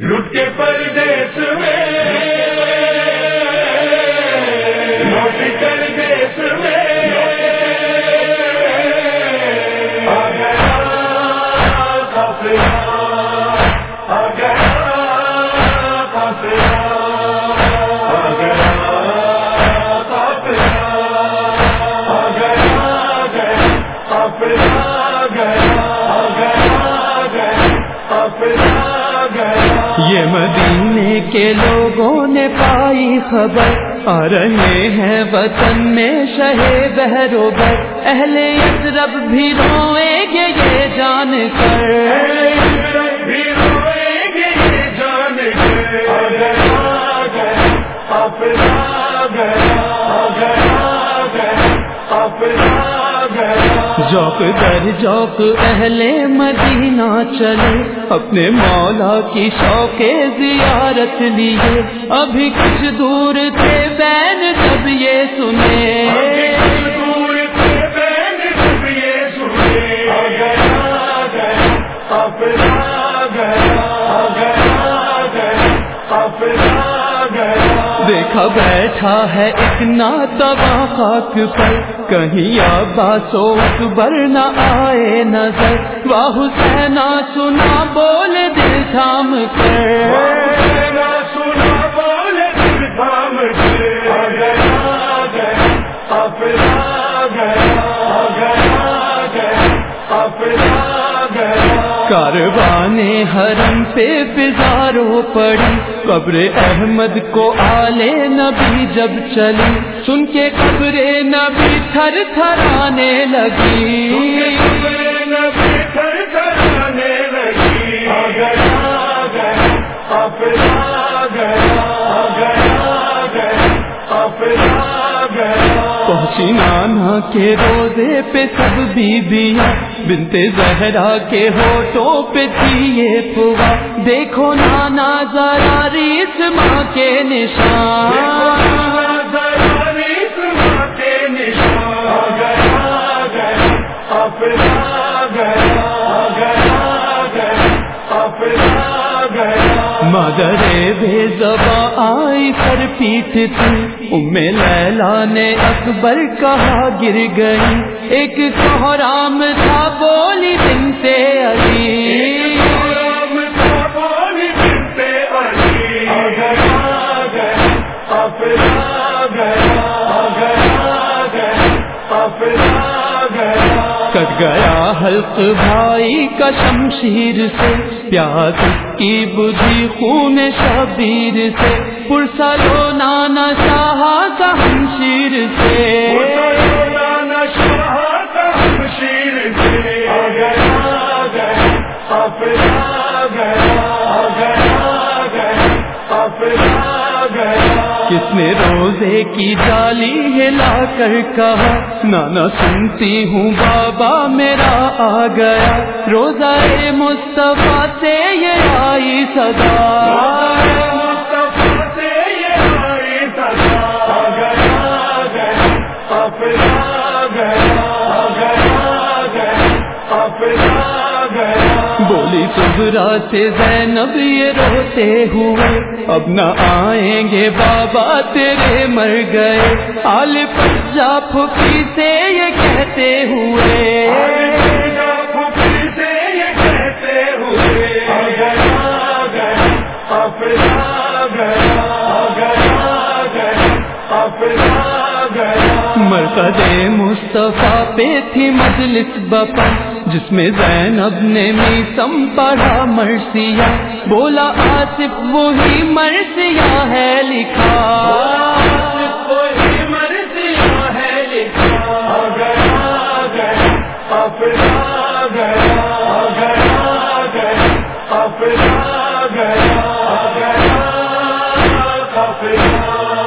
لٹ کے پردیس میں یہ مدینے کے لوگوں نے پائی خبر۔ آ رہے ہیں وطن میں شہ بہروبر اہل رب بھی روئیں گے، یہ جان کر۔ جوک در جوک اہل مدینہ چلے اپنے مولا کی شوق زیارت لیے۔ ابھی کچھ دور تھے بین جب یہ سنے۔ سنے، گیا، دیکھا بیٹھا ہے ایک ناتوا خاک پر۔ کہیں آباس و اکبر نہ آئے نظر۔ واہ حسینا سنا بول دل تھام کر۔ سنا سنا بولے دل تھام کے کاروان حرم پہ فضارو پڑی۔ قبر احمد کو آلے نبی جب چلی، سن کے قبر نبی تھر تھرانے لگی۔ نانا کے روزے پہ سب بیبیاں بنتے زہرا کے ہوٹوں پہ تھی یہ پوا۔ دیکھو نانا ذرا ریس ماں کے نشان۔ مادر بے زبا آئی پر پیٹ تھی۔ ام لیلا نے اکبر کہا گر گئی۔ ایک کوہرام تھا بولی بنتے علی کٹ گیا حلق بھائی کا شمشیر سے، پیاس کی بدھی خون شبیر سے۔ پرسلو نانا شاہ کا ہمشیر سے۔ کس نے روزے کی جالی ہلا کر کہا؟ نانا سنتی ہوں بابا میرا آ گیا۔ روزہ مصطفیٰ سے یہ آئی صدا بولی سبرا سے زینب یہ روتے ہوئے۔ اب نہ آئیں گے بابا تیرے مر گئے۔ آل پجا پھکی سے یہ کہتے ہوئے۔ مرکز مصطفیٰ پہ تھی مجلس بپا جس میں زینب نے میسم پڑھا مرسیا بولا آصف وہی مرسیا ہے لکھا۔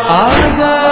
آ گیا۔